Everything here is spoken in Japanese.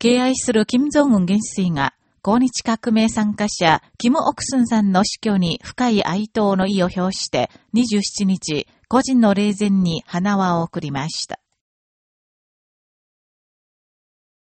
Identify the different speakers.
Speaker 1: 敬愛する金正恩元帥が、抗日革命参加者、キム・オクスンさんの死去に深い哀悼の意を表して、27日、個人の霊前に花輪を送りました。